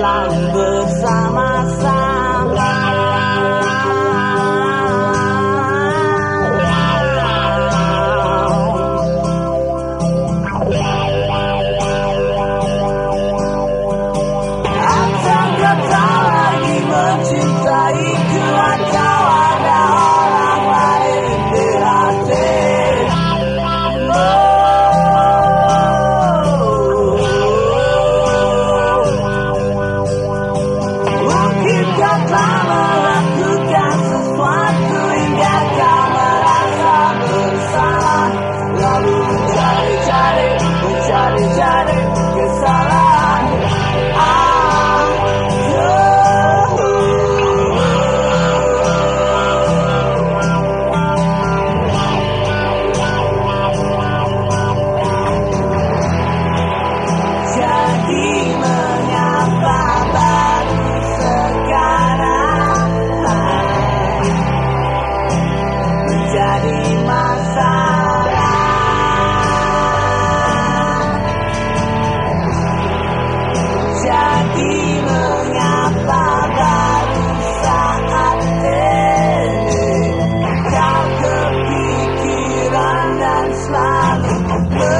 Bersama-sama Mungkin ini